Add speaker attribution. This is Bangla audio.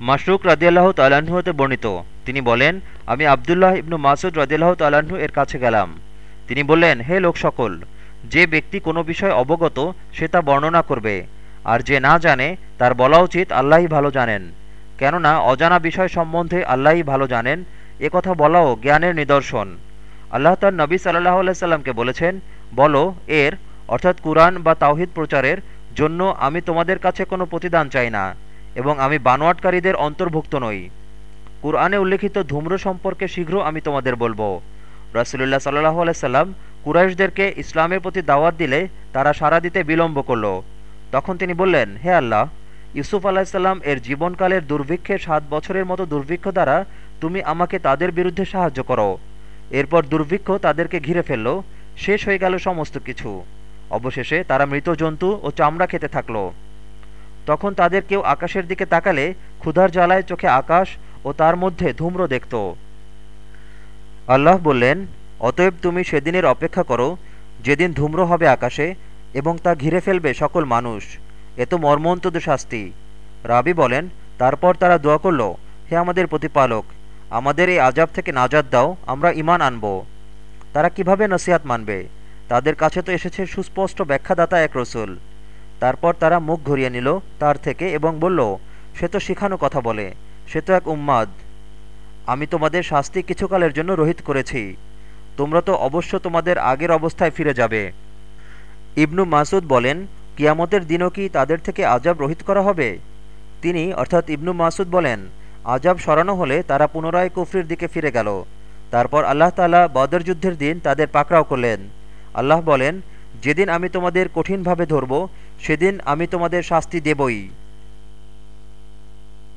Speaker 1: মাসরুক রাদিয়াল্লাহ তাল্লাহ্ন হতে বর্ণিত। তিনি বলেন, আমি আবদুল্লাহ ইবনু মাসুদ রাদিয়াল্লাহ তাল্লাহ্ন এর কাছে গেলাম। তিনি বললেন, হে লোক সকল, যে ব্যক্তি কোনো বিষয় অবগত, সে তা বর্ণনা করবে। আর যে না জানে, তার বলা উচিত আল্লাহই ভালো জানেন। কেননা, অজানা বিষয় সম্বন্ধে আল্লাহই ভালো জানেন। এ কথা বলাও জ্ঞানের নিদর্শন। আল্লাহ তার নবী সাল্লাহ সাল্লামকে বলেছেন, বলো, এর, অর্থাৎ কুরআন বা তাওহিদ প্রচারের জন্য আমি তোমাদের কাছে কোনো প্রতিদান চাই না। এবং আমি বানোয়াটকারীদের অন্তর্ভুক্ত নই। কুরআনে উল্লেখিত ধূম্র সম্পর্কে শীঘ্র আমি তোমাদের বলব। রাসুলুল্লাহ সাল্লাহ আলাইসাল্লাম কুরাইশদেরকে ইসলামের প্রতি দাওয়াত দিলে তারা সাড়া দিতে বিলম্ব করল। তখন তিনি বললেন, হে আল্লাহ, ইউসুফ আলাহিসাল্লাম এর জীবনকালের দুর্ভিক্ষে সাত বছরের মতো দুর্ভিক্ষ দ্বারা তুমি আমাকে তাদের বিরুদ্ধে সাহায্য করো। এরপর দুর্ভিক্ষ তাদেরকে ঘিরে ফেলল, শেষ হয়ে গেল সমস্ত কিছু। অবশেষে তারা মৃত জন্তু ও চামড়া খেতে থাকল। তখন তাদের কেউ আকাশের দিকে তাকালে ক্ষুধার জ্বালায় চোখে আকাশ ও তার মধ্যে ধূম্র দেখত। আল্লাহ বললেন, অতএব তুমি সেদিনের অপেক্ষা করো, যেদিন ধূম্র হবে আকাশে এবং তা ঘিরে ফেলবে সকল মানুষ। এ তো মর্মন্তদ শাস্তি। রাবি বলেন, তারপর তারা দোয়া করল, হে আমাদের প্রতিপালক, আমাদের এই আজাব থেকে নাজাদ দাও, আমরা ইমান আনব। তারা কীভাবে নসিহাত মানবে? তাদের কাছে তো এসেছে সুস্পষ্ট ব্যাখ্যাদাতা এক রসুল। তারপর তারা মুখ ঘুরিয়ে নিল তার থেকে এবং বলল, সে তো শিখানো কথা বলে, সে তো এক উম্মাদ। আমি তোমাদের শাস্তি কিছুকালের জন্য রহিত করেছি। তোমরা তো অবশ্য তোমাদের আগের অবস্থায় ফিরে যাবে। ইবনু মাসুদ বলেন, কিয়ামতের দিনও কি তাদের থেকে আজাব রহিত করা হবে? তিনি, অর্থাৎ ইবনু মাসুদ বলেন, আজাব সরানো হলে তারা পুনরায় কুফরির দিকে ফিরে গেল। তারপর আল্লাহ তালা বদর যুদ্ধের দিন তাদের পাকড়াও করলেন। আল্লাহ বলেন যেদিন আমি তোমাদের কঠিনভাবে ধরব সেদিন আমি তোমাদের শাস্তি দেবই।